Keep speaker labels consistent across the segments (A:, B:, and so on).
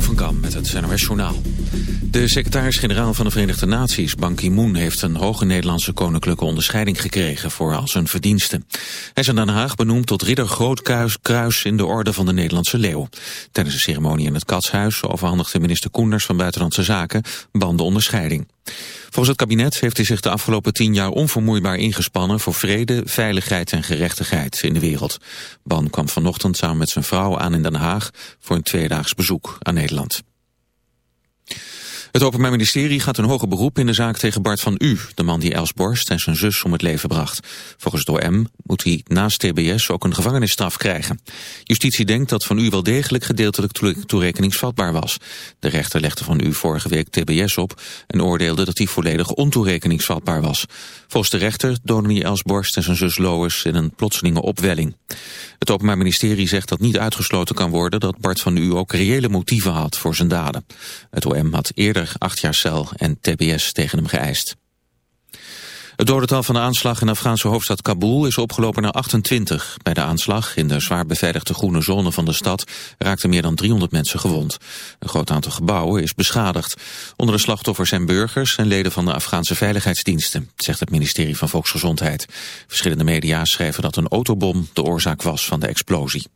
A: Van Kam met het NOS Journaal. De secretaris-generaal van de Verenigde Naties, Ban Ki-moon... heeft een hoge Nederlandse koninklijke onderscheiding gekregen... voor al zijn verdiensten. Hij is in Den Haag benoemd tot ridder Grootkruis kruis in de orde van de Nederlandse Leeuw. Tijdens de ceremonie in het Katshuis overhandigde minister Koenders van Buitenlandse Zaken... Ban de onderscheiding. Volgens het kabinet heeft hij zich de afgelopen tien jaar onvermoeibaar ingespannen voor vrede, veiligheid en gerechtigheid in de wereld. Ban kwam vanochtend samen met zijn vrouw aan in Den Haag voor een tweedaags bezoek aan Nederland. Het Openbaar Ministerie gaat een hoger beroep in de zaak tegen Bart van U, de man die Els Borst en zijn zus om het leven bracht. Volgens het OM moet hij naast TBS ook een gevangenisstraf krijgen. Justitie denkt dat van U wel degelijk gedeeltelijk toerekeningsvatbaar was. De rechter legde van U vorige week TBS op en oordeelde dat hij volledig ontoerekeningsvatbaar was. Volgens de rechter donen Els Borst en zijn zus Lois in een plotselinge opwelling. Het Openbaar Ministerie zegt dat niet uitgesloten kan worden dat Bart van U ook reële motieven had voor zijn daden. Het OM had eerder acht jaar cel en tbs tegen hem geëist. Het dodental van de aanslag in de Afghaanse hoofdstad Kabul is opgelopen naar 28. Bij de aanslag in de zwaar beveiligde groene zone van de stad raakten meer dan 300 mensen gewond. Een groot aantal gebouwen is beschadigd. Onder de slachtoffers zijn burgers en leden van de Afghaanse veiligheidsdiensten, zegt het ministerie van Volksgezondheid. Verschillende media schrijven dat een autobom de oorzaak was van de explosie.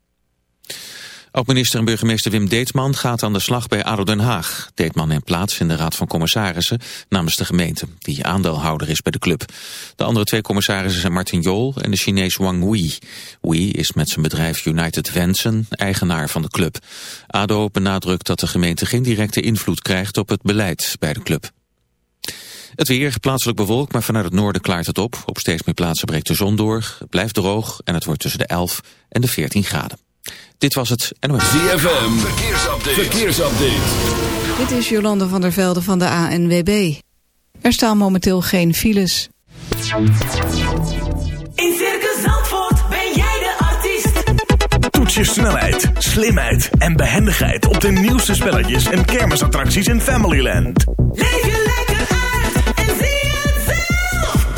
A: Ook minister en burgemeester Wim Deetman gaat aan de slag bij ADO Den Haag. Deetman neemt plaats in de Raad van Commissarissen namens de gemeente, die aandeelhouder is bij de club. De andere twee commissarissen zijn Martin Jol en de Chinees Wang Wei. Wei is met zijn bedrijf United Wensen eigenaar van de club. ADO benadrukt dat de gemeente geen directe invloed krijgt op het beleid bij de club. Het weer plaatselijk bewolkt, maar vanuit het noorden klaart het op. Op steeds meer plaatsen breekt de zon door. Het blijft droog en het wordt tussen de 11 en de 14 graden. Dit was het NOS.
B: ZFM, verkeersupdate. verkeersupdate.
C: Dit is Jolande van der Velde van de ANWB. Er staan momenteel geen files.
D: In Circus Zandvoort ben jij de artiest.
E: Toets je snelheid, slimheid en behendigheid... op de nieuwste spelletjes en kermisattracties in Familyland.
D: Leef je lekker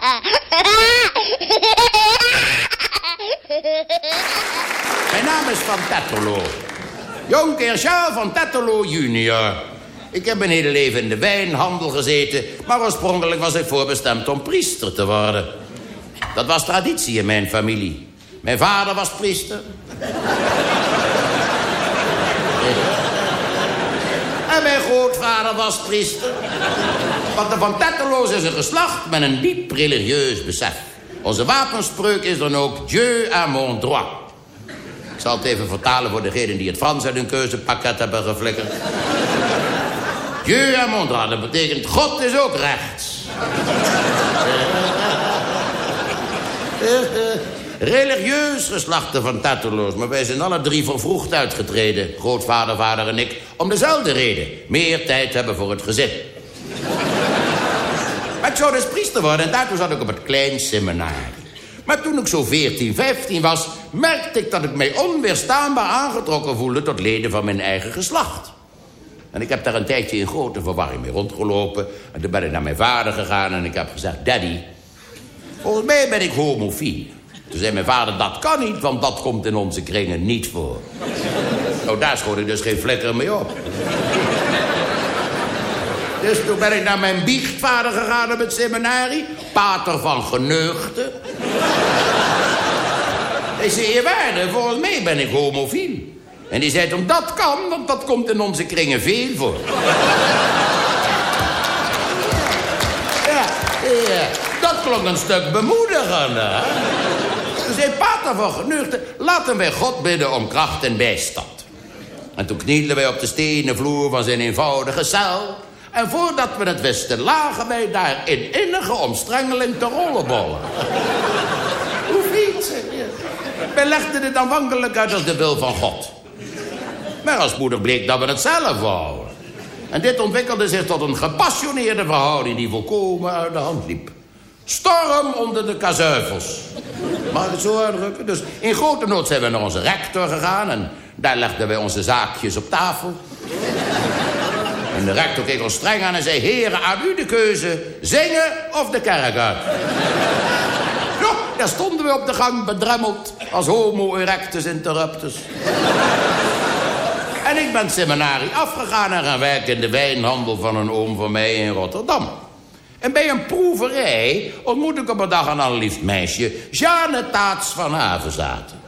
F: Mijn naam is Van Tetterlo. Jonker Jean van Tetterlo junior. Ik heb mijn hele leven in de wijnhandel gezeten... maar oorspronkelijk was ik voorbestemd om priester te worden. Dat was traditie in mijn familie. Mijn vader was priester. en mijn grootvader was priester. Want de Van Tetterloos is een geslacht met een diep religieus besef. Onze wapenspreuk is dan ook Dieu à mon droit. Ik zal het even vertalen voor degenen die het Frans uit hun keuzepakket hebben geflikkerd. Dieu à mon droit, dat betekent God is ook rechts. Religieus geslachten van Tatteloos, maar wij zijn alle drie vervroegd uitgetreden. Grootvader, vader en ik. Om dezelfde reden. Meer tijd hebben voor het gezin. Ik zou dus priester worden en daartoe zat ik op het klein seminarie. Maar toen ik zo 14, 15 was, merkte ik dat ik mij onweerstaanbaar aangetrokken voelde tot leden van mijn eigen geslacht. En ik heb daar een tijdje in grote verwarring mee rondgelopen. En toen ben ik naar mijn vader gegaan en ik heb gezegd... Daddy, volgens mij ben ik homofiel. Toen zei mijn vader, dat kan niet, want dat komt in onze kringen niet voor. nou, daar schoot ik dus geen flikker mee op. Dus toen ben ik naar mijn biechtvader gegaan op het seminarie. Pater van Geneugde. Hij zei, je waarde, volgens mij ben ik homofiel. En die zei, toen dat kan, want dat komt in onze kringen veel voor. ja, ja, dat klonk een stuk bemoedigender. Toen zei Pater van Geneugde, laten wij God bidden om kracht en bijstand. En toen knielden wij op de stenen vloer van zijn eenvoudige cel... En voordat we het wisten, lagen wij daar in innige omstrengeling te rollenbollen. Hoe niet? Wij legden dit aanvankelijk uit als de wil van God. Maar als moeder bleek dat we het zelf wouden. En dit ontwikkelde zich tot een gepassioneerde verhouding... die volkomen uit de hand liep. Storm onder de kazuivels. Mag ik het zo uitdrukken? Dus in grote nood zijn we naar onze rector gegaan... en daar legden wij onze zaakjes op tafel. En de rector keek ons streng aan en zei... Heren, aan u de keuze, zingen of de kerk uit. Ja, daar stonden we op de gang bedremmeld... als homo erectus interruptus. en ik ben het seminarie afgegaan en gaan werken... in de wijnhandel van een oom van mij in Rotterdam. En bij een proeverij ontmoet ik op een dag een allerliefst meisje... Jeanne Taats van Havenzaten.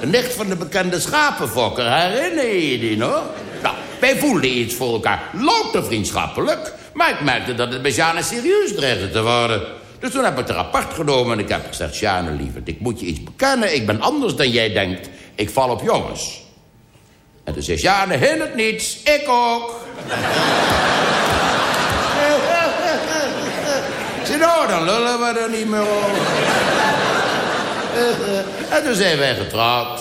F: Een nicht van de bekende schapenfokker, herinner je die nog? Nou, wij voelden iets voor elkaar, louter vriendschappelijk... maar ik merkte dat het bij Jeanne serieus dreigde te worden. Dus toen heb ik er apart genomen en ik heb gezegd... Jeanne, lieverd, ik moet je iets bekennen. Ik ben anders dan jij denkt. Ik val op jongens. En toen zei hin het niets, ik ook. Zei, nou, dan lullen we er niet meer. En toen zijn wij getrouwd.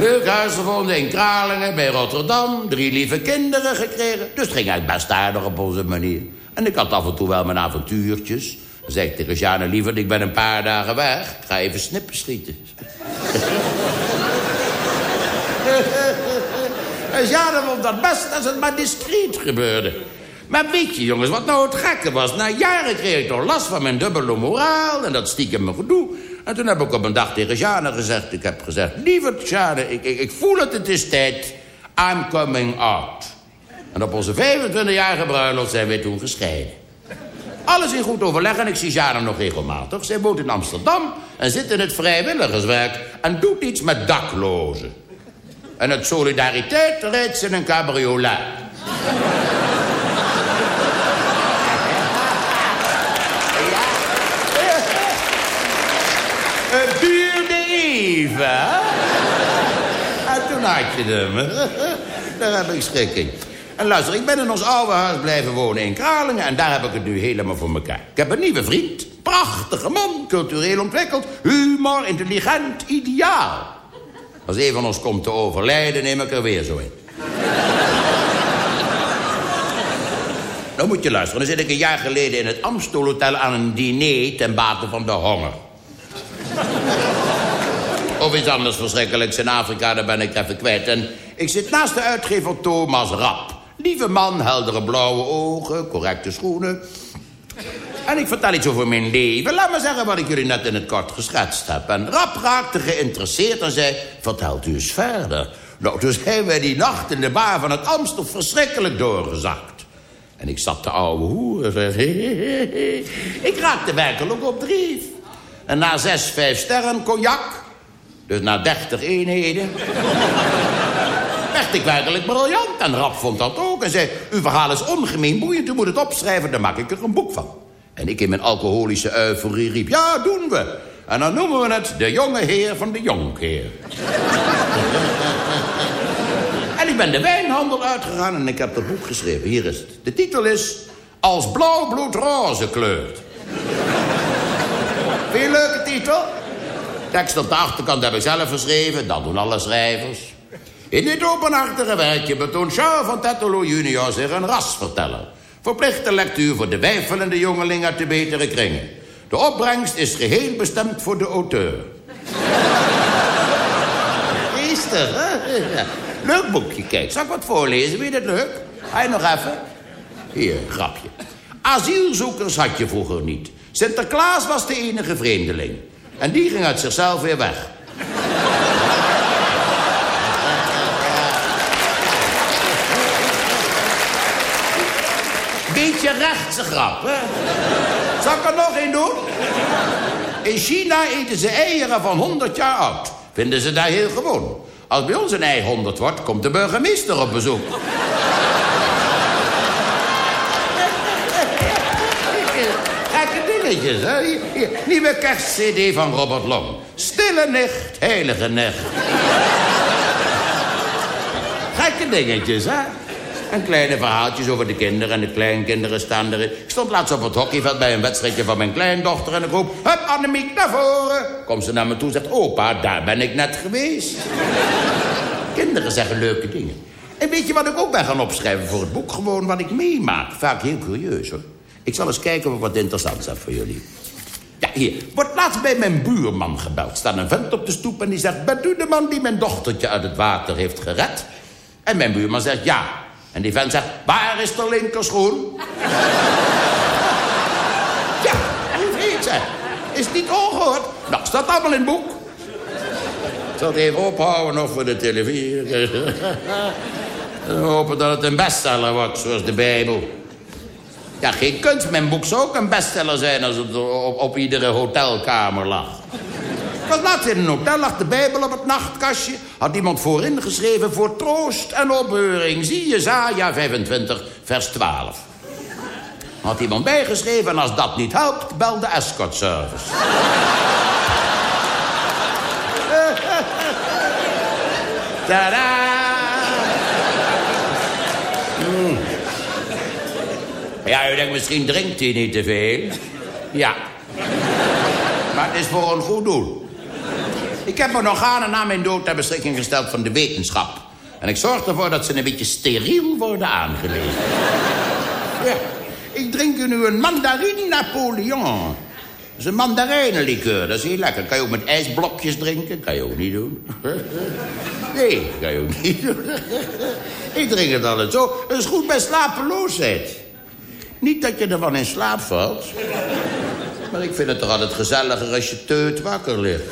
F: Leuk huis gevonden in Kralingen bij Rotterdam. Drie lieve kinderen gekregen. Dus het ging eigenlijk best aardig op onze manier. En ik had af en toe wel mijn avontuurtjes. Dan zei ik tegen Sjane, liever, ik ben een paar dagen weg. Ga even snippen schieten. en Sjane vond dat best als het maar discreet gebeurde. Maar weet je, jongens, wat nou het gekke was? Na jaren kreeg ik toch last van mijn dubbele moraal... en dat stiekem gedoe. En toen heb ik op een dag tegen Sjane gezegd... ik heb gezegd, lieve Sjane, ik, ik, ik voel het, het is tijd. I'm coming out. En op onze 25-jarige bruiloft zijn wij toen gescheiden. Alles in goed overleg en ik zie Sjane nog regelmatig. Zij woont in Amsterdam en zit in het vrijwilligerswerk... en doet iets met daklozen. En uit solidariteit rijdt ze in een cabriolet. Het hè? En toen had je hem. Daar heb ik schrik. En luister, ik ben in ons oude huis blijven wonen in Kralingen... en daar heb ik het nu helemaal voor elkaar. Ik heb een nieuwe vriend. Prachtige man, cultureel ontwikkeld. Humor, intelligent, ideaal. Als een van ons komt te overlijden, neem ik er weer zo in. Nou moet je luisteren. Dan zit ik een jaar geleden in het Amstel Hotel aan een diner... ten bate van de honger. Of iets anders verschrikkelijks in Afrika, daar ben ik even kwijt. En ik zit naast de uitgever Thomas Rap. Lieve man, heldere blauwe ogen, correcte schoenen. En ik vertel iets over mijn leven. Laat maar zeggen wat ik jullie net in het kort geschetst heb. En Rap raakte geïnteresseerd en zei... Vertelt u eens verder. Nou, toen zijn wij die nacht in de bar van het Amstel verschrikkelijk doorgezakt. En ik zat de oude hoer. Ik raakte werkelijk op drief. En na zes, vijf sterren cognac... dus na dertig eenheden... werd ik werkelijk briljant. En Rap vond dat ook en zei... uw verhaal is ongemeen boeiend, u moet het opschrijven... dan maak ik er een boek van. En ik in mijn alcoholische euforie riep... ja, doen we. En dan noemen we het de jonge heer van de jonkheer. en ik ben de wijnhandel uitgegaan en ik heb dat boek geschreven. Hier is het. De titel is... Als blauw bloed roze kleurt. Vind je een leuke titel? Tekst op de achterkant heb ik zelf geschreven. Dat doen alle schrijvers. In dit openhartige werkje betoont Charles van Tetelo junior zich een rasverteller. Verplichte lectuur voor de wijfelende jongeling uit de betere kringen. De opbrengst is geheel bestemd voor de auteur. Geestig, hè? Leuk boekje, kijk. Zal ik wat voorlezen? Vind je het leuk? Ga je nog even? Hier, grapje. Asielzoekers had je vroeger niet. Sinterklaas was de enige vreemdeling. En die ging uit zichzelf weer weg. Beetje rechtse grap, hè? Zal ik er nog één doen? In China eten ze eieren van 100 jaar oud. Vinden ze daar heel gewoon. Als bij ons een ei 100 wordt, komt de burgemeester op bezoek. Hè? Nieuwe kerstcd van Robert Long. Stille nicht, heilige nicht. Gekke dingetjes, hè? En kleine verhaaltjes over de kinderen en de kleinkinderen staan erin. Ik stond laatst op het hockeyveld bij een wedstrijdje van mijn kleindochter... en ik roep, hup, Annemiek, naar voren. Komt ze naar me toe en zegt, opa, daar ben ik net geweest. Kinderen zeggen leuke dingen. En weet je wat ik ook ben gaan opschrijven voor het boek? Gewoon wat ik meemaak. Vaak heel curieus, hoor. Ik zal eens kijken of wat interessants heb voor jullie. Ja, hier. Wordt laatst bij mijn buurman gebeld. Staat een vent op de stoep en die zegt... Bent u de man die mijn dochtertje uit het water heeft gered? En mijn buurman zegt ja. En die vent zegt... Waar is de linkerschoen? ja, hoe vreemd zeg. Is niet ongehoord? Nou, staat allemaal in het boek. Ik zal het even ophouden nog voor de televisie. En hopen dat het een bestseller wordt, zoals de Bijbel. Ja, geen kunst. Mijn boek zou ook een bestseller zijn als het op, op iedere hotelkamer lag. Ik was laatst in een hotel, lag de Bijbel op het nachtkastje. Had iemand voorin geschreven voor troost en opbeuring. Zie je, Zaja 25, vers 12. Had iemand bijgeschreven en als dat niet helpt, bel de escort service. Tadaa! Ja, u denkt misschien drinkt hij niet te veel. Ja. Maar het is voor een goed doel. Ik heb mijn organen na mijn dood ter beschikking gesteld van de wetenschap. En ik zorg ervoor dat ze een beetje steriel worden aangelegd. Ja. Ik drink nu een mandarine Napoleon. Dat is een mandarijnenlikeur, dat is heel lekker. Kan je ook met ijsblokjes drinken? Kan je ook niet doen. Nee, kan je ook niet doen. Ik drink het altijd zo. Dat is goed bij slapeloosheid. Niet dat je ervan in slaap valt. Maar ik vind het toch altijd gezelliger als je teut wakker ligt.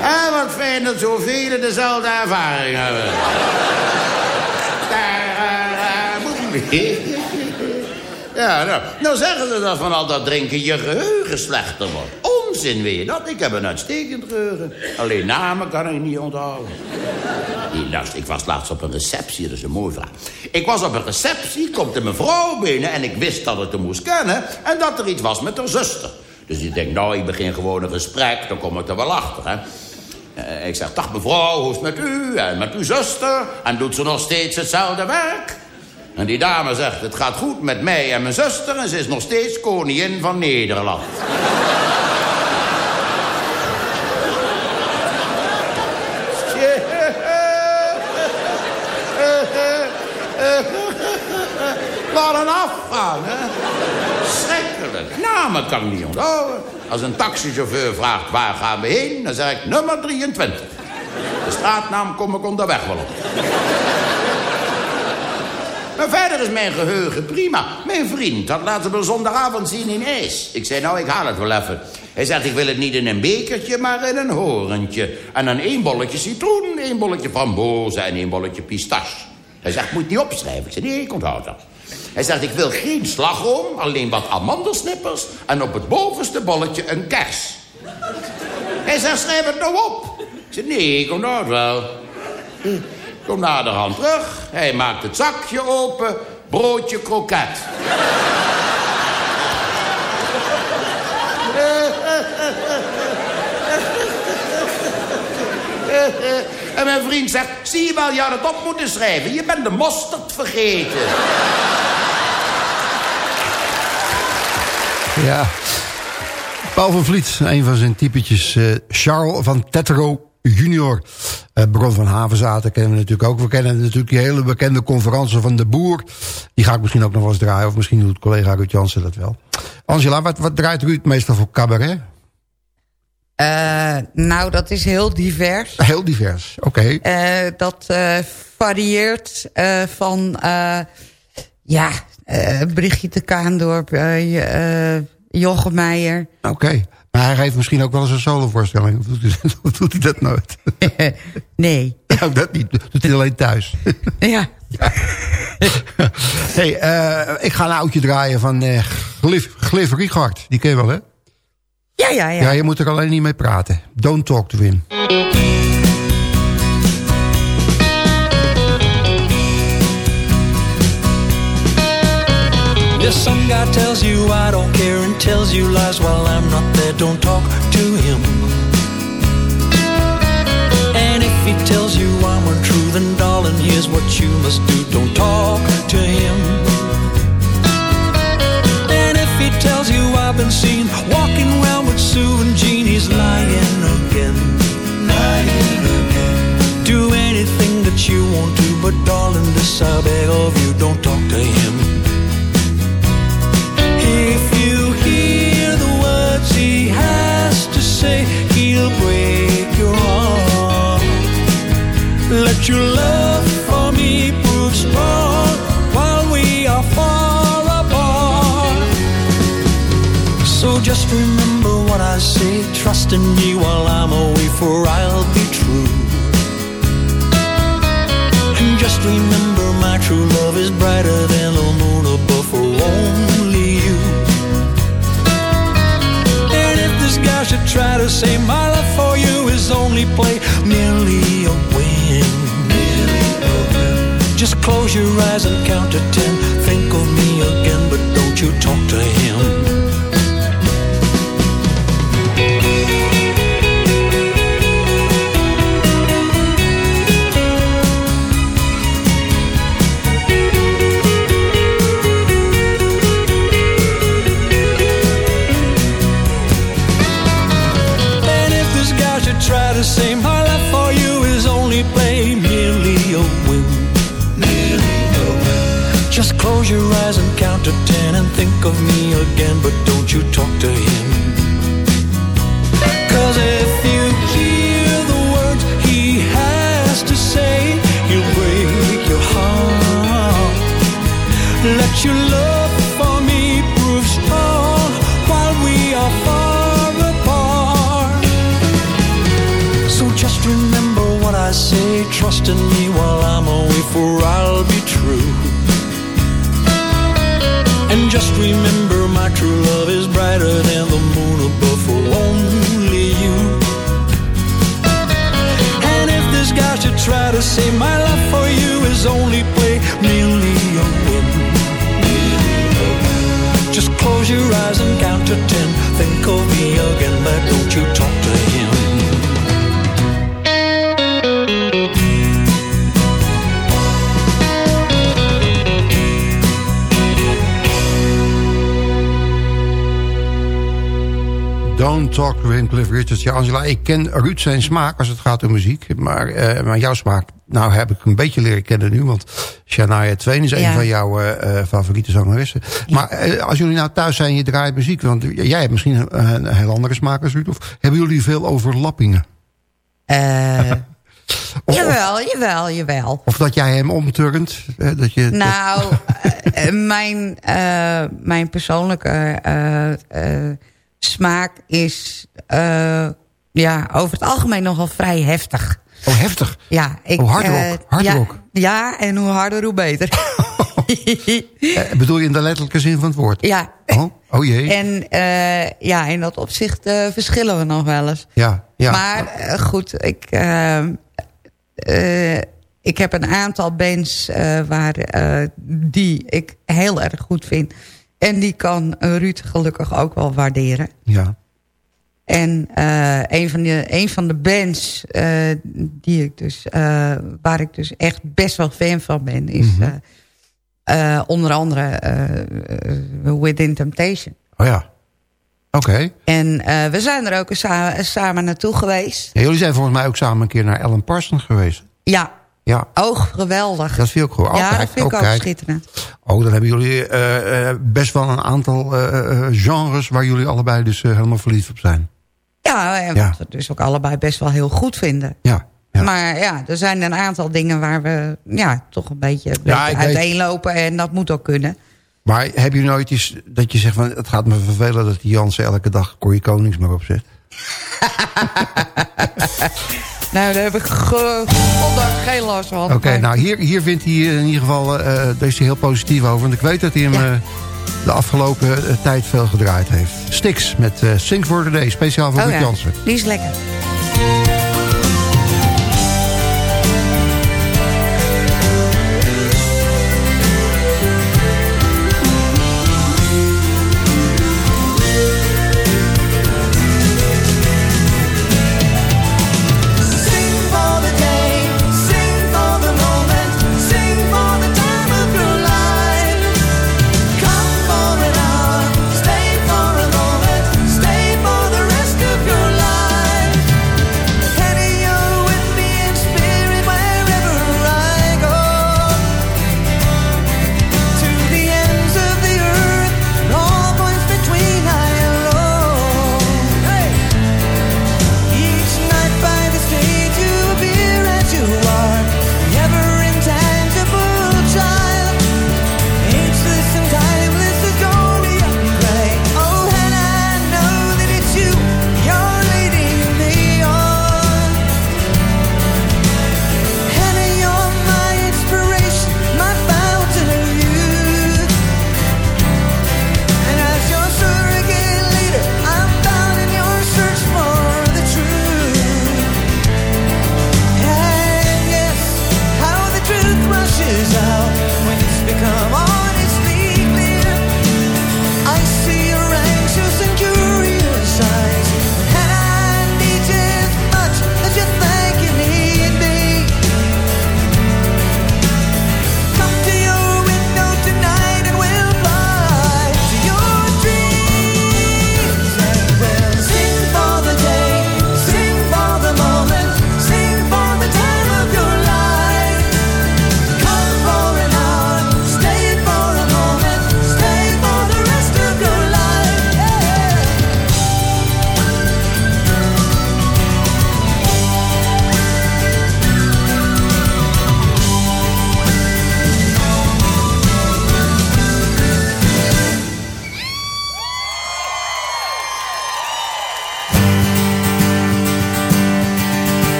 F: Ah, wat fijn dat zoveel dezelfde ervaring hebben. Ja, nou, nou zeggen ze dat van al dat drinken je geheugen slechter wordt. Onzin weer dat. Ik heb een uitstekend geheugen. Alleen namen kan ik niet onthouden. Nee, luister, ik was laatst op een receptie, dat is een mooie vraag. Ik was op een receptie, komt een mevrouw binnen... en ik wist dat ik haar moest kennen... en dat er iets was met haar zuster. Dus ik denk, nou, ik begin gewoon een gesprek, dan kom ik er wel achter, hè. Eh, ik zeg, dag mevrouw, hoe is het met u en met uw zuster? En doet ze nog steeds hetzelfde werk? En die dame zegt, het gaat goed met mij en mijn zuster... en ze is nog steeds koningin van Nederland. Laat een afgaan, hè? Schrikkelijk. Namen kan ik niet onthouden. Als een taxichauffeur vraagt waar gaan we heen, dan zeg ik nummer 23. De straatnaam kom ik onderweg wel op. Maar verder is mijn geheugen prima. Mijn vriend had laten we zondagavond zien in ijs. Ik zei, nou, ik haal het wel even. Hij zegt, ik wil het niet in een bekertje, maar in een horentje. En dan één bolletje citroen, één bolletje frambozen en één bolletje pistache. Hij zegt, moet niet opschrijven. Ik zei, nee, ik onthoud dat. Hij zegt, ik wil geen slagroom, alleen wat amandelsnippers... en op het bovenste bolletje een kers. Hij zegt, schrijf het nou op. Ik zei, nee, ik onthoud het wel. Kom naderhand terug. Hij maakt het zakje open. Broodje kroket. En mijn vriend zegt, zie je wel, je had het op moeten schrijven. Je bent de mosterd vergeten.
G: Ja. Paul van Vliet, een van zijn typetjes. eh, Charles van Tetro junior. Eh Bron van Havenzaten kennen we natuurlijk ook. We kennen natuurlijk die hele bekende conferentie van de boer. Die ga ik misschien ook nog wel eens draaien. Of misschien doet collega Ruud Jansen dat wel. Angela, wat, wat draait Ruud meestal voor cabaret?
H: Eh, nou, dat is heel divers.
G: Heel divers, oké.
H: Eh, dat eh, varieert van... ja, Brigitte Kaandorp, Jochem Meijer.
G: Oké. Maar hij geeft misschien ook wel eens een solovoorstelling. Of doet doet hij dat nooit?
H: nee.
G: Nou, dat niet. Doet hij alleen thuis.
H: Ja.
G: hey, ik ga een oudje draaien van Glif, Glif Richard. Die ken je wel, hè?
H: Ja, ja, ja.
G: Ja, je moet er alleen niet mee praten. Don't talk to him.
I: If some guy tells you I don't care and tells you lies while I'm not there, don't talk to him. And if he tells you I'm untrue, then darling, here's what you must do. Don't talk to him. And if he tells you I've been seen walking around with Sue and Jean, he's lying again. Lying again. Do anything that you want to, but darling, this I beg of you, don't talk to him. If you hear the words he has to say, he'll break your heart. Let your in while I'm away, for I'll be true. And just remember my true love is brighter than the moon above for only you. And if this guy should try to say my love for you is only play, merely a win. Just close your eyes and count to ten. Think of me again, but don't you talk to him. Close your eyes and count to ten and think of me again, but don't you talk to him. Cause if you hear the words he has to say, he'll break your heart. Let your love for me prove strong while we are far apart. So just remember what I say, trust in me while I'm away, for I'll be true. Remember my true love is brighter than the moon above for only you. And if this guy should try to say my love for you is only play, merely a win. Just close your eyes and count to ten. Think of me again, but don't you talk to him.
G: Talk Cliff Richards. Ja, Angela, ik ken Ruud zijn smaak als het gaat om muziek. Maar, eh, maar jouw smaak, nou heb ik een beetje leren kennen nu. Want Shania Twain is een
H: Ja.
G: van jouw eh, eh, favoriete zangeressen. Maar als jullie nou thuis zijn je draait muziek... want jij hebt misschien een, een heel andere smaak als Ruud... of hebben jullie veel overlappingen?
H: Eh,
G: Of,
H: jawel, jawel, jawel.
G: of dat jij hem omturnt? eh, dat je,
H: Nou, mijn, mijn persoonlijke smaak is eh, ja, over het algemeen nogal vrij heftig.
G: oh, heftig.
H: Ja, ik,
G: Oh, hard rock,
H: eh,
G: hard
H: ja,
G: rock.
H: Ja, en hoe harder, hoe beter.
G: Eh, bedoel je in de letterlijke zin van het woord?
H: ja,
G: Oh, oh jee.
H: en eh, ja, in dat opzicht verschillen we nog wel eens.
G: ja, ja.
H: Maar goed, ik, eh, eh, ik heb een aantal bands waar, eh, die ik heel erg goed vind. En die kan Ruud gelukkig ook wel waarderen.
G: ja.
H: En eh, een, van de, een van de bands eh, die ik dus, eh, waar ik dus echt best wel fan van ben... is
G: Mhm.
H: onder andere Within Temptation.
G: Oh ja. Oké.
H: En we zijn er ook samen, samen naartoe geweest.
G: Ja, jullie zijn volgens mij ook samen een keer naar Alan Parsons geweest.
H: Ja,
G: Ja.
J: Oh, geweldig.
G: Dat ik ook. Oh,
J: ja,
G: kijk,
J: dat vind ik ook schitterend.
G: Oh, dan hebben jullie eh, eh, best wel een aantal eh, genres... waar jullie allebei dus helemaal verliefd op zijn.
J: Ja, en
G: Ja.
J: wat we dus ook allebei best wel heel goed vinden.
G: Ja.
J: Maar ja, er zijn een aantal dingen waar we ja, toch een beetje, een
G: Ja,
J: beetje uiteenlopen. En dat moet ook kunnen.
G: Maar heb je nooit eens dat je zegt van... het gaat me vervelen dat die Jansen elke dag Corrie Konings maar opzet?
J: Nou, daar heb ik ge- goddank geen last van.
G: Oké, nou hier, hier vindt hij in ieder geval... eh daar is hij heel positief over. Want ik weet dat hij hem eh, de afgelopen eh, tijd veel gedraaid heeft. Stix met eh Sing for the Day. Speciaal voor
J: Oh
G: Ruud
J: ja,
G: Jansen.
J: die is lekker.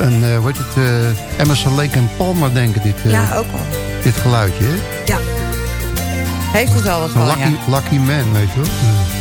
G: Aan Ellen, en, eh, hoe heet het, eh, Emerson Lake en Palmer denken, dit, eh,
J: Ja, ook wel.
G: dit geluidje. Hè?
J: Ja. Heeft er wel wat
G: Een
J: van,
G: lucky,
J: ja.
G: lucky man, weet je wel.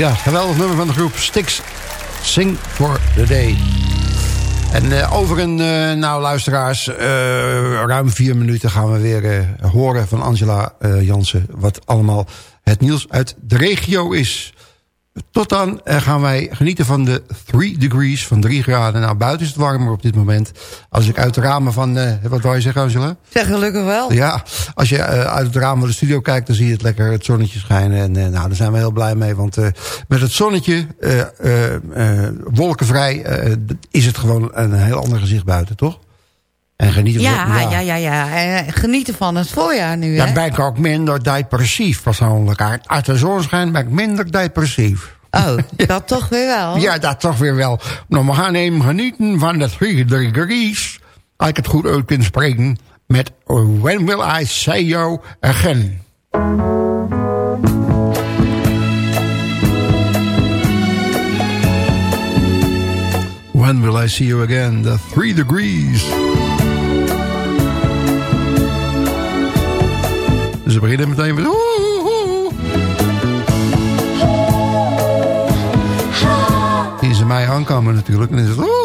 K: Ja, geweldig nummer van de groep Stix. Sing for the Day. En eh, over een, eh, nou luisteraars, eh, ruim vier minuten gaan we weer horen van Angela Jansen... wat allemaal het nieuws uit de regio is. Tot dan eh, gaan wij genieten van de 3 degrees, van 3 graden. Nou, buiten is het warmer op dit moment. Als ik uit de ramen van... eh, wat wou je zeggen, Angela?
H: Zeg gelukkig wel.
K: Ja, als je eh, uit het raam van de studio kijkt... dan zie je het lekker het zonnetje schijnen. En nou, daar zijn we heel blij mee. Want met het zonnetje, wolkenvrij... is het gewoon een heel ander gezicht buiten, toch? En genieten
H: Ja,
K: van...
H: ja, ja, ja. Eh, Genieten van het voorjaar nu,
K: Dan
H: hè?
K: ben ik ook minder depressief persoonlijk. Uit, de zon schijnt ben ik minder depressief.
H: Oh, dat toch weer wel.
K: Ja, dat toch weer wel. Nou, we gaan even genieten van de 3 degrees. Als ik het goed uit kan spreken. Met When Will I See You Again. When Will I See You Again? The 3 degrees. Dus we beginnen meteen met... Die ze mij aankomen natuurlijk. En dan is het...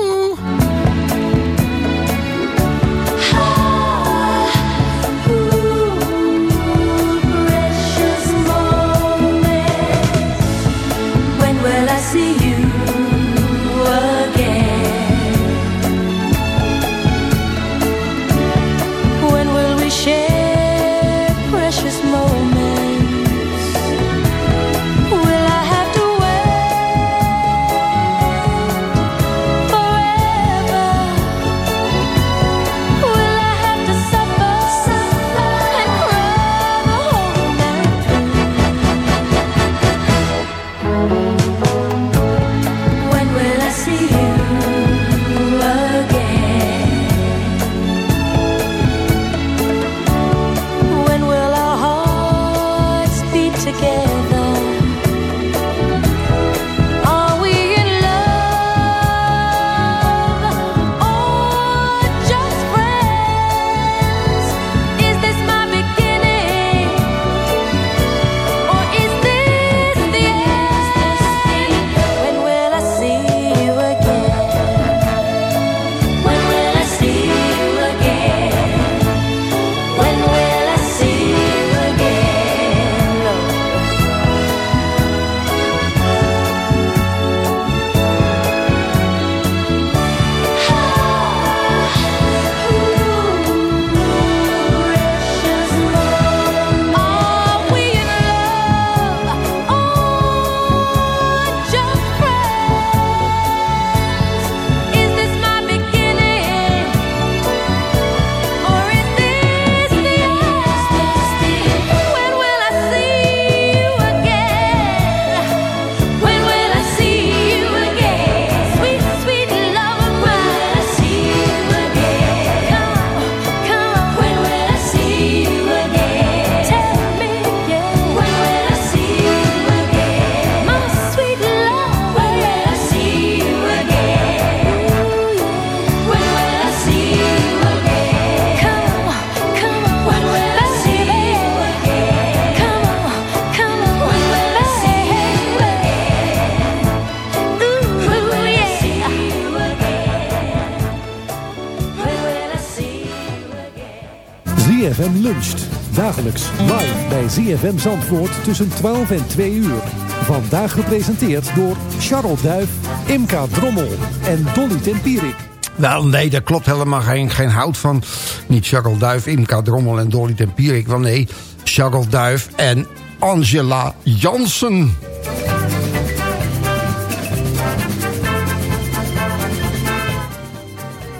L: luncht. Dagelijks live bij ZFM Zandvoort tussen 12 en 2 uur. Vandaag gepresenteerd door Charles Duif, Imka Drommel en Dolly Tempierik.
K: Wel, nee, daar klopt helemaal geen, geen hout van. Niet Charles Duif, Imka Drommel en Dolly Tempierik. Wel nee, Charles Duif en Angela Jansen.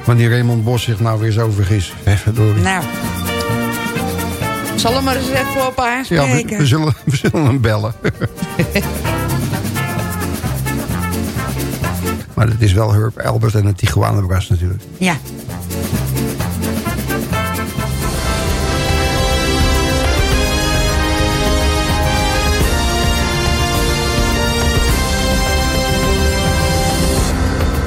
K: Wanneer Raymond Bos zich nou weer zo vergis. Even door.
H: Nou. Zal hem maar eens even op
K: Ja, we,
H: aanspreken.
K: we zullen, we zullen hem bellen. maar het is wel Herb Albert en het Tijuana Brass natuurlijk.
H: Ja.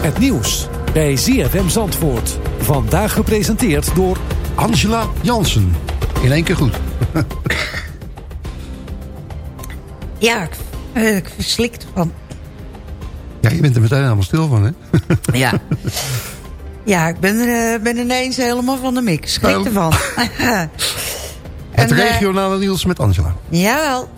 L: Het nieuws bij ZFM Zandvoort. Vandaag gepresenteerd door
K: Angela Jansen. In één keer goed.
H: Ja, ik Eh, ik verslikt van.
G: Ja, je bent er meteen helemaal stil van, hè?
H: Ja. Ja, ik ben, er, eh, ben ineens helemaal van de mix. Schrik
G: Oh.
H: ervan.
G: Het
H: En, eh,
G: regionale nieuws met Angela.
H: Jawel.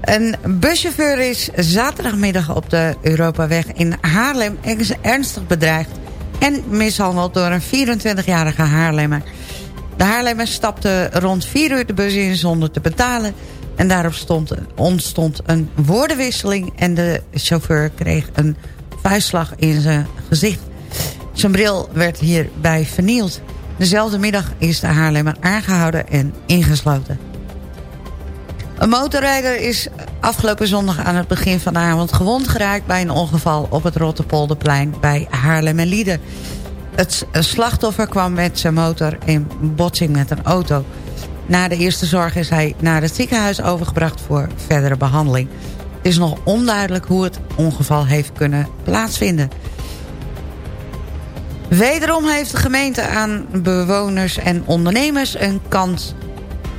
H: Een buschauffeur is zaterdagmiddag op de Europaweg in Haarlem erns- ernstig bedreigd en mishandeld door een 24-jarige Haarlemmer. De Haarlemmer stapte rond 4 uur de bus in zonder te betalen. En daarop stond, ontstond een woordenwisseling en de chauffeur kreeg een vuistslag in zijn gezicht. Zijn bril werd hierbij vernield. Dezelfde middag is de Haarlemmer aangehouden en ingesloten. Een motorrijder is afgelopen zondag aan het begin van de avond gewond geraakt... bij een ongeval op het Rotterpolderplein bij Haarlem en Lieden. Het een slachtoffer kwam met zijn motor in botsing met een auto. Na de eerste zorg is hij naar het ziekenhuis overgebracht voor verdere behandeling. Het is nog onduidelijk hoe het ongeval heeft kunnen plaatsvinden. Wederom heeft de gemeente aan bewoners en ondernemers een kans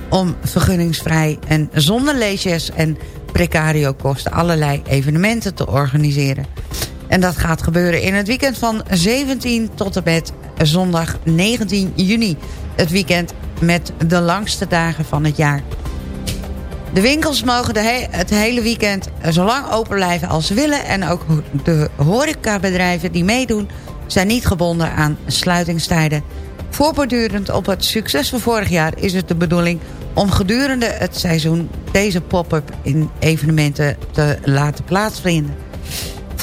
H: om vergunningsvrij en zonder leesjes en precario kosten allerlei evenementen te organiseren. En dat gaat gebeuren in het weekend van 17 tot en met zondag 19 juni. Het weekend met de langste dagen van het jaar. De winkels mogen de he- het hele weekend zo lang open blijven als ze willen. En ook de horecabedrijven die meedoen zijn niet gebonden aan sluitingstijden. Voorbordurend op het succes van vorig jaar is het de bedoeling om gedurende het seizoen deze pop-up in evenementen te laten plaatsvinden.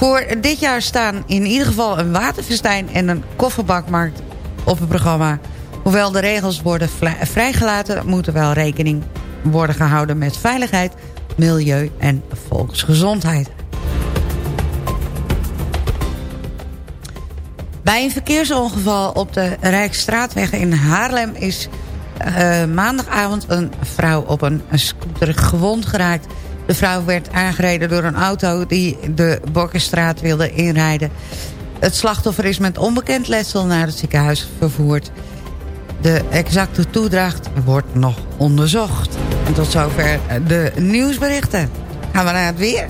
H: Voor dit jaar staan in ieder geval een waterfestijn en een kofferbakmarkt op het programma. Hoewel de regels worden vrijgelaten, moet er wel rekening worden gehouden met veiligheid, milieu en volksgezondheid. Bij een verkeersongeval op de Rijksstraatweg in Haarlem is eh, maandagavond een vrouw op een scooter gewond geraakt. De vrouw werd aangereden door een auto die de Bokkenstraat wilde inrijden. Het slachtoffer is met onbekend letsel naar het ziekenhuis vervoerd. De exacte toedracht wordt nog onderzocht. En tot zover de nieuwsberichten. Gaan we naar het weer.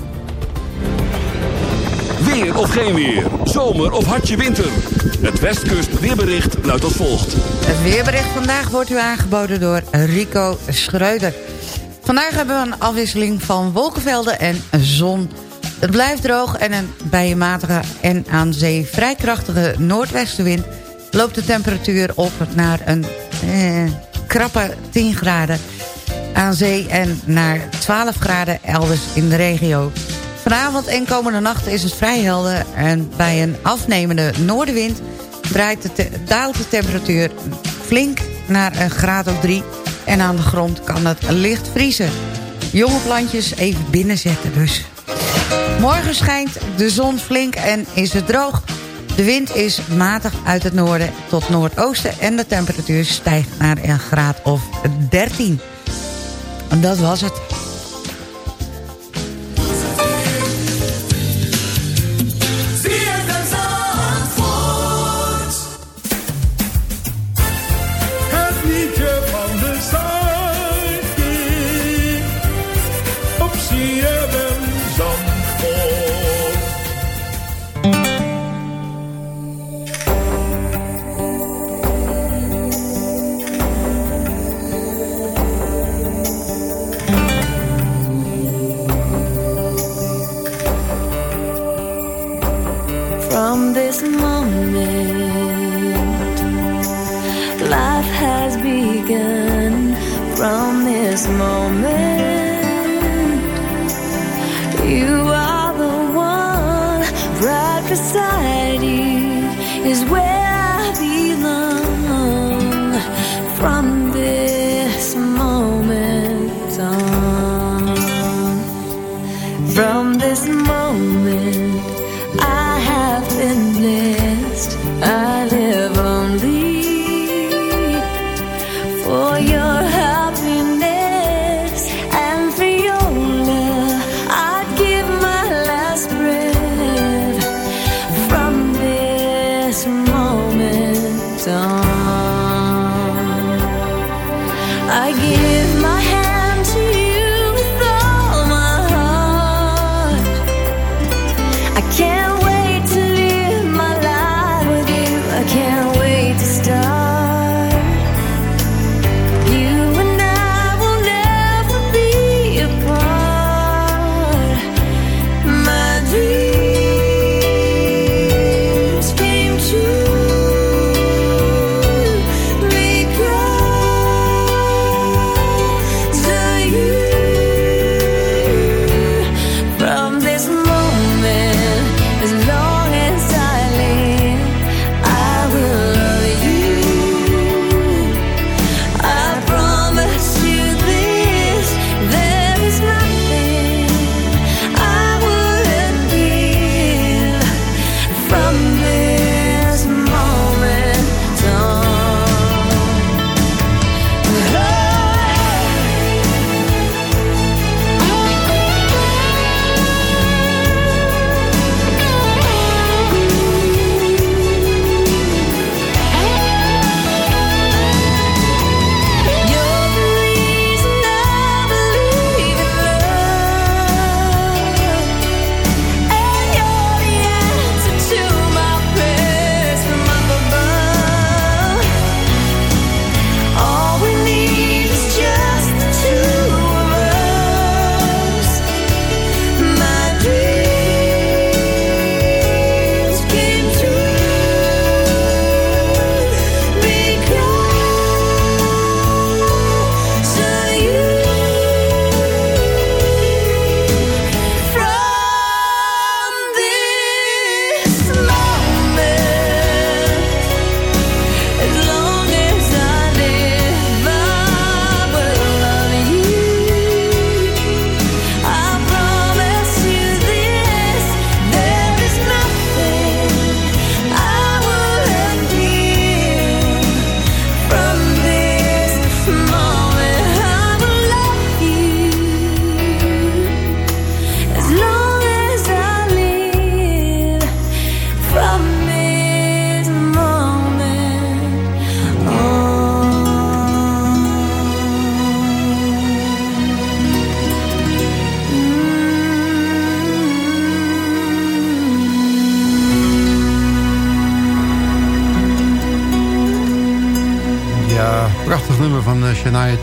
B: Weer of geen weer. Zomer of hartje winter. Het Westkust weerbericht luidt als volgt.
H: Het weerbericht vandaag wordt u aangeboden door Rico Schreuder. Vandaag hebben we een afwisseling van wolkenvelden en zon. Het blijft droog en een bij en aan zee vrij krachtige noordwestenwind... loopt de temperatuur op naar een eh, krappe 10 graden aan zee... en naar 12 graden elders in de regio. Vanavond en komende nacht is het vrij helder... en bij een afnemende noordenwind draait de daalt de temperatuur flink naar een graad of 3... en aan de grond kan het licht vriezen. Jonge plantjes even binnenzetten dus. Morgen schijnt de zon flink en is het droog. De wind is matig uit het noorden tot noordoosten... en de temperatuur stijgt naar een graad of 13. En dat was het.
K: Het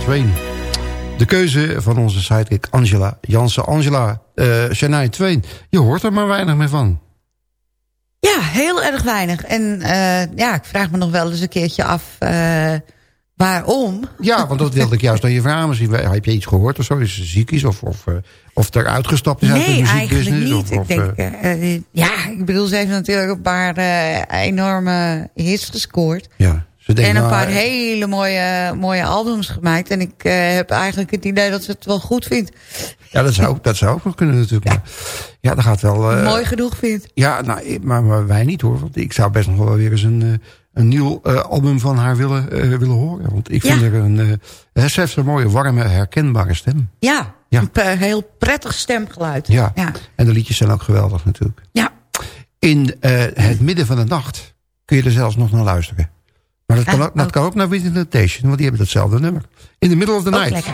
G: Twain. De keuze van onze sidekick Angela Jansen. Angela, uh, Shania Twain, je hoort er maar weinig meer van.
H: Ja, heel erg weinig. En uh, ja, ik vraag me nog wel eens een keertje af uh, waarom.
G: Ja, want dat wilde ik juist aan je vragen. Misschien heb je iets gehoord of zo? Is ze ziek is of, of, of er uitgestapt is
H: nee,
G: uit de muziekbusiness?
H: Nee, eigenlijk niet.
G: Of,
H: ik denk, ja, ik bedoel, ze heeft natuurlijk een paar enorme hits gescoord.
G: Ja.
H: En een nou, paar hele mooie, mooie albums gemaakt. En ik uh, heb eigenlijk het idee dat ze het wel goed vindt.
G: Ja, dat zou, dat zou ook nog kunnen natuurlijk. Ja, ja dat gaat wel... Uh,
H: Mooi genoeg vindt.
G: Ja, nou, maar, maar, wij niet hoor. Want ik zou best nog wel weer eens een, een nieuw album van haar willen, willen horen. Want ik vind
H: ja.
G: er een... ze heeft een mooie, warme, herkenbare stem.
H: Ja,
G: ja.
H: een heel prettig stemgeluid.
G: Ja.
H: ja,
G: en de liedjes zijn ook geweldig natuurlijk.
H: Ja.
G: In het midden van de nacht kun je er zelfs nog naar luisteren. Maar dat kan,
H: Ah,
G: ook, dat
H: ook.
G: kan ook naar Temptation, want die hebben datzelfde nummer. In the middle of the night.
H: lekker.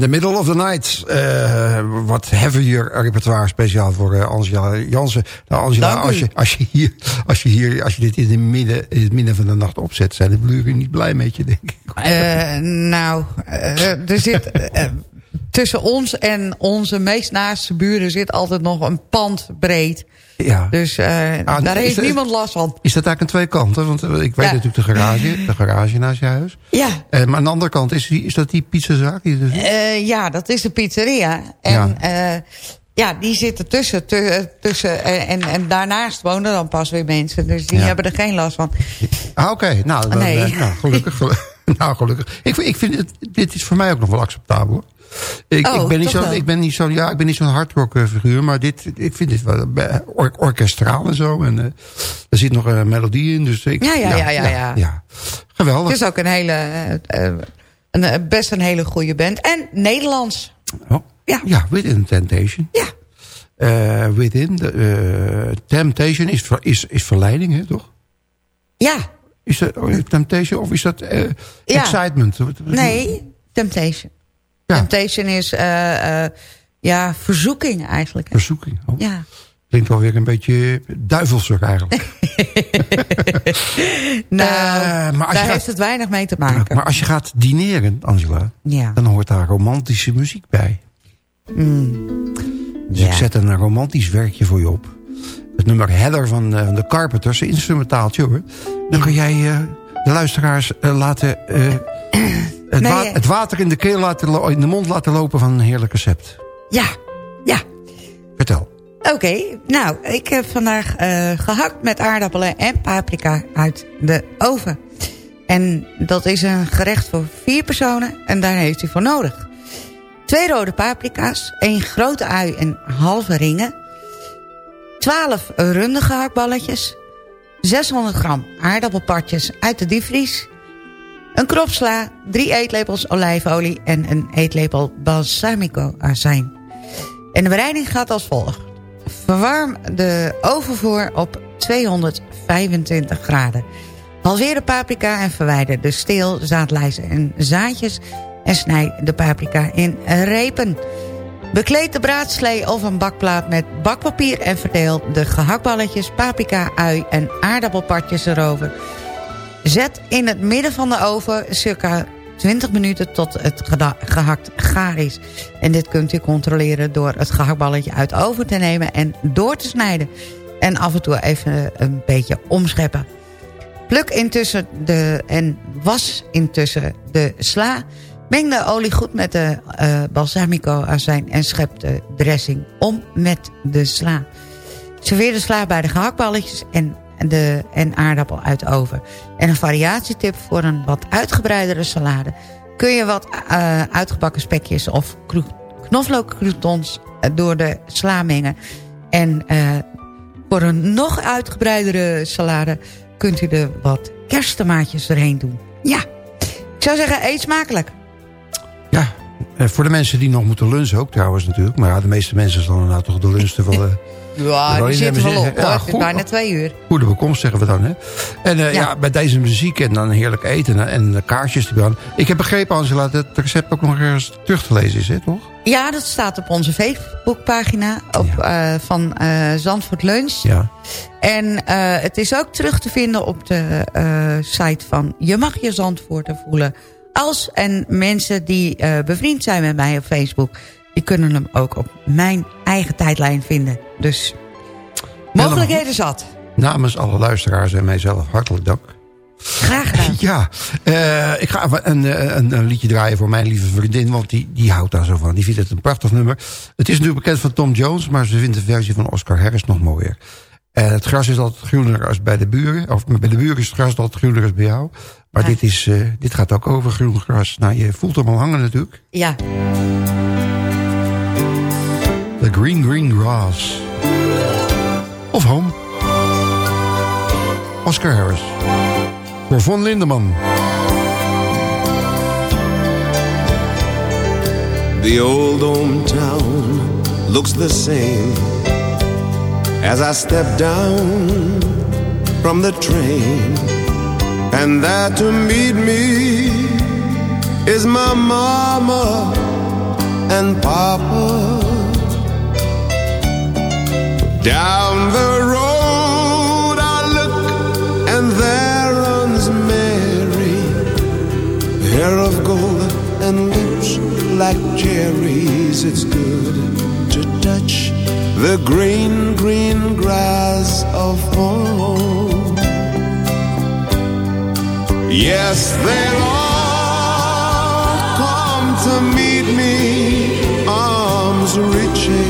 G: In the middle of the night. eh, wat heavier repertoire speciaal voor eh, Angela Jansen. Nou Angela, als je, als, je hier, als, je hier, als je dit in, het midden, in het midden van de nacht opzet... zijn de buren niet blij met je, denk ik.
H: Eh, nou, er zit tussen ons en onze meest naaste buren zit altijd nog een pand breed.
G: Ja.
H: Dus eh,
G: Ah,
H: daar
G: is
H: heeft
G: dat-
H: niemand last van.
G: Is dat eigenlijk aan twee kanten? Want eh, ik weet
H: Ja.
G: natuurlijk de garage, de garage naast je huis.
H: Ja.
G: Eh, maar aan de andere kant, is, die, is dat die pizzazaak? Die?
H: Eh, ja, dat is de pizzeria. En
G: Ja.
H: ja, die zitten tussen. tu- tussen en, en, daarnaast wonen dan pas weer mensen. Dus die
G: Ja.
H: hebben er geen last van.
G: Ah, oké. Nou, dan,
H: Nee.
G: nou, gelukkig. gelu- nou, gelukkig. Ik, vind- ik vind het, dit is voor mij ook nog wel acceptabel. hoor. Ik,
H: Oh,
G: ik ben niet zo,
H: wel?
G: ik ben niet zo'n, ja, ik ben niet zo'n hardrock figuur, maar dit, ik vind dit wel eh, or- orkestraal en zo. En eh, er zit nog een melodie in, dus ik,
H: Ja, ja, ja, ja, ja.
G: Geweldig.
H: Het is ook een hele, eh, een, best een hele goede band. En Nederlands.
G: Oh,
H: Ja.
G: ja, Within Temptation.
H: Ja.
G: Within, Temptation is, ver- is, is verleiding, hè, toch?
H: Ja,
G: Is dat oh, Temptation of is dat
H: Ja.
G: excitement?
H: nee, Temptation.
G: Ja.
H: Temptation is eh, eh, ja, verzoeking eigenlijk.
G: Verzoeking. Oh.
H: Ja.
G: Klinkt wel weer een beetje duivelsig eigenlijk.
H: Nou,
G: Eh, maar als
H: daar
G: je
H: heeft het weinig mee te maken.
G: Maar als je gaat dineren, Angela,
H: Ja.
G: dan hoort daar romantische muziek bij.
H: Mm.
G: Dus
H: Ja.
G: ik zet een romantisch werkje voor je op. Het nummer Heather van eh, de Carpenters, een instrumentaaltje hoor. Dan kan jij de luisteraars laten... het,
H: Nee,
G: wa-
H: eh.
G: het water in de, keel laten in de mond laten lopen van een heerlijk recept.
H: Ja, ja.
G: Vertel.
H: Oké, nou, ik heb vandaag eh, gehakt met aardappelen en paprika uit de oven. En dat is een gerecht voor vier personen en daar heeft u voor nodig. Twee rode paprika's, één grote ui en halve ringen. 12 runde gehaktballetjes. 600 gram aardappelpartjes uit de diepvries. Een krop sla, drie eetlepels olijfolie en een eetlepel balsamico azijn. En de bereiding gaat als volgt. Verwarm de ovenvoer op 225 graden. Halveer de paprika en verwijder de steel, zaadlijzen en zaadjes... en snijd de paprika in repen. Bekleed de braadslee of een bakplaat met bakpapier... en verdeel de gehaktballetjes, paprika, ui en aardappelpartjes erover. Zet in het midden van de oven circa 20 minuten tot het gehakt gaar is. En dit kunt u controleren door het gehaktballetje uit de oven te nemen en door te snijden. En af en toe even een beetje omscheppen. Pluk intussen de, en was intussen de sla. Meng de olie goed met de eh, balsamico azijn en schep de dressing om met de sla. Serveer de sla bij de gehaktballetjes en, de, en aardappel uit de oven. En een variatietip voor een wat uitgebreidere salade... kun je wat eh, uitgebakken spekjes of knoflookcroutons door de sla mengen. En eh, voor een nog uitgebreidere salade kunt u er wat kersttomaatjes erheen doen. Ja, ik zou zeggen, eet smakelijk.
G: Ja, eh, voor de mensen die nog moeten lunchen ook trouwens natuurlijk. Maar ja, de meeste mensen zullen nou toch de lunch wel...
H: Ja,
G: Wel
H: die zitten wel op.
G: ja,
H: hoor. Het is
G: goed.
H: bijna twee uur.
G: Goede bekomst zeggen we dan, hè? En eh, ja.
H: Ja.
G: bij deze muziek en dan heerlijk eten en de kaarsjes die aan. Ik heb begrepen, Angela, dat het recept ook nog ergens terug te lezen is, hè, toch?
H: Ja, dat staat op onze Facebookpagina op, eh, van eh, Zandvoort Lunch.
G: Ja.
H: En het is ook terug te vinden op de site van Je mag je Zandvoorten voelen. Als en mensen die bevriend zijn met mij op Facebook... die kunnen hem ook op mijn eigen tijdlijn vinden. Dus mogelijkheden zat.
G: Namens alle luisteraars en mijzelf hartelijk dank.
H: Graag gedaan.
G: Ja, eh, ik ga even een, eh, een, een liedje draaien voor mijn lieve vriendin... want die, die houdt daar zo van. Die vindt het een prachtig nummer. Het is natuurlijk bekend van Tom Jones... maar ze vindt de versie van Oscar Harris nog mooier. En het gras is altijd groener als bij de buren. Of bij de buren is het gras altijd groener als bij jou. Maar
H: Ja.
G: dit, is, eh, dit gaat ook over groen gras. Nou, je voelt hem al hangen natuurlijk.
H: Ja.
G: The Green Green Grass. Of Home. Oscar Harris. Voor Von Lindeman.
M: The old hometown looks the same as I step down from the train. And there to meet me is my mama and Papa. Down the road I look and there runs Mary, hair of gold and lips like cherries. It's good to touch the green, green grass of home. Yes, they'll all come to meet me, arms reaching,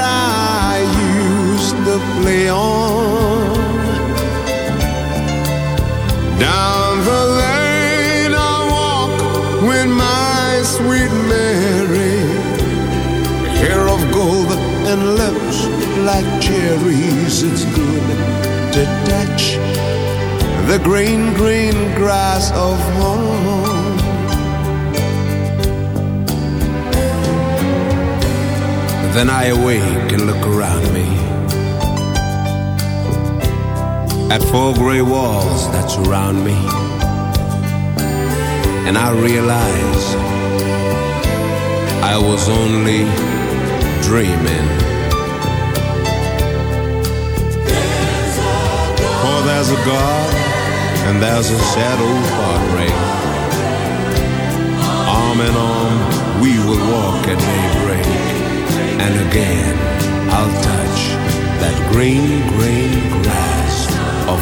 M: Down the lane I walk with my sweet Mary, hair of gold and lips like cherries. It's good to touch the green, green grass of home. Then I awake and look around me at four gray walls that surround me, and I realize I was only dreaming. For there's a God and there's a shadow heartbreak. Arm in arm, we will walk at daybreak. And again, I'll touch that green, green grass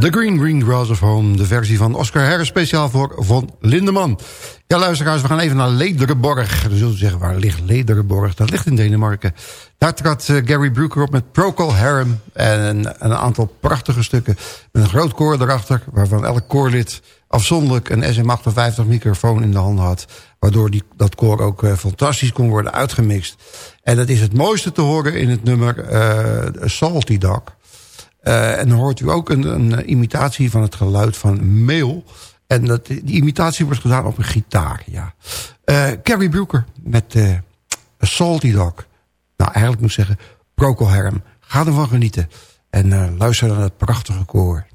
G: The Green Green Grass of Home, de versie van Oscar Harris, speciaal voor Von Lindeman. Ja, luisteraars, we gaan even naar Lederborg. Dan zult u zeggen, waar ligt Lederborg? Dat ligt in Denemarken. Daar trad eh, Gary Brooker op met Procol Harum en een, een aantal prachtige stukken. Met een groot koor erachter, waarvan elk koorlid afzonderlijk een SM58 microfoon in de hand had. Waardoor die, dat koor ook eh, fantastisch kon worden uitgemixt. En dat is het mooiste te horen in het nummer eh, Salty Dog. Uh, en dan hoort u ook een, een, imitatie van het geluid van mail. En dat, die imitatie wordt gedaan op een gitaar, ja. Uh, Carrie Brooker met uh, Salty Dog. Nou, eigenlijk moet ik zeggen Procol Harum. Ga ervan genieten. En luister naar het prachtige koor.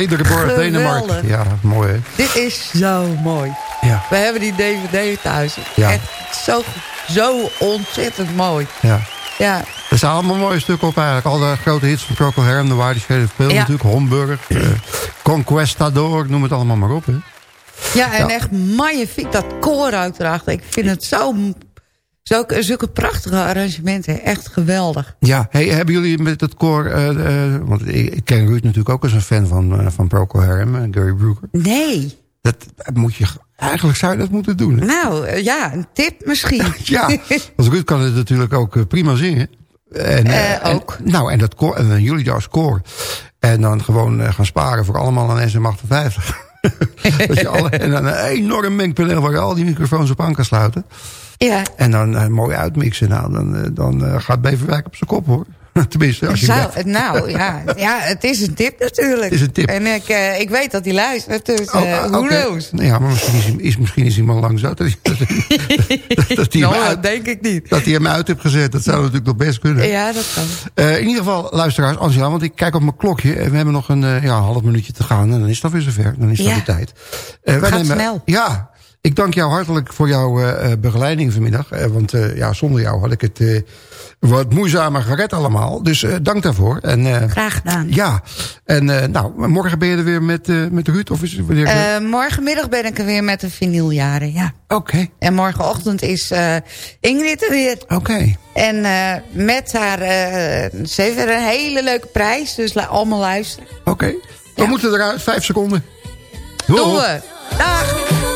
G: Lederborg, Denemarken. Ja, mooi hè.
H: Dit is zo mooi.
G: Ja.
H: We hebben die DVD thuis.
G: Ja.
H: Echt zo, zo ontzettend mooi.
G: Ja.
H: Ja,
G: Er staan allemaal mooie stukken op eigenlijk. Al de grote hits van Procol Harum, de waar die schreef veel
H: Ja.
G: natuurlijk. Homburg, eh, Conquestador, ik noem het allemaal maar op. Hè.
H: ja en
G: Ja.
H: echt magnifiek. Dat koor uiteraard. Ik vind het zo... zo zulke prachtige arrangementen. Echt geweldig.
G: Ja, hey, hebben jullie met het koor... eh, eh, want ik, ik ken Ruud natuurlijk ook als een fan van, eh, van Procol Harum, en Gary Brooker.
H: Nee.
G: Dat moet je... Eigenlijk zou je dat moeten doen. hè?
H: Nou, eh, ja, een tip misschien.
G: Ja, want Ruud kan het natuurlijk ook eh, prima zingen. En, eh,
H: Eh, ook.
G: En, nou, en, dat koor, en jullie als koor. En dan gewoon eh, gaan sparen voor allemaal aan SM58. dat je alle, en dan een enorm mengpaneel waar je al die microfoons op aan kan sluiten.
H: Ja.
G: En dan eh, mooi uitmixen. Nou, dan, eh, dan eh, gaat Beverwijk op zijn kop hoor. Tenminste, als je
H: Zou,
G: blijft.
H: nou ja, ja, het is een tip natuurlijk.
G: Het is een tip.
H: En ik, ik weet dat hij luistert, dus
G: Oh,
H: eh
G: ah,
H: who
G: oké.
H: knows?
G: Ja, maar misschien is, is, misschien is hij maar lang zo. Dat, hij- dat,
H: Nou,
G: uit,
H: dat denk ik niet.
G: dat hij hem uit heeft gezet. Dat zou natuurlijk nog best kunnen.
H: Ja, dat kan.
G: In ieder geval, luisteraars, Angela, want ik kijk op mijn klokje. En we hebben nog een ja, half minuutje te gaan. En dan is het alweer zover. Dan is het
H: Ja.
G: alweer tijd. Wij
H: Gaat snel.
G: Ja, ik dank jou hartelijk voor jouw eh, eh, begeleiding vanmiddag. Eh, want ja, zonder jou had ik het wat moeizamer gered allemaal. Dus dank daarvoor. En,
H: Graag gedaan.
G: Ja, en nou, morgen ben je er weer met, met Ruud? Of is het
H: morgenmiddag ben ik er weer met de vinyljaren, ja.
G: Oké.
H: En morgenochtend is Ingrid er weer.
G: Oké.
H: En met haar, ze heeft weer een hele leuke prijs, dus allemaal luisteren.
G: Oké. We moeten eruit, vijf seconden.
H: Doen we. Dag.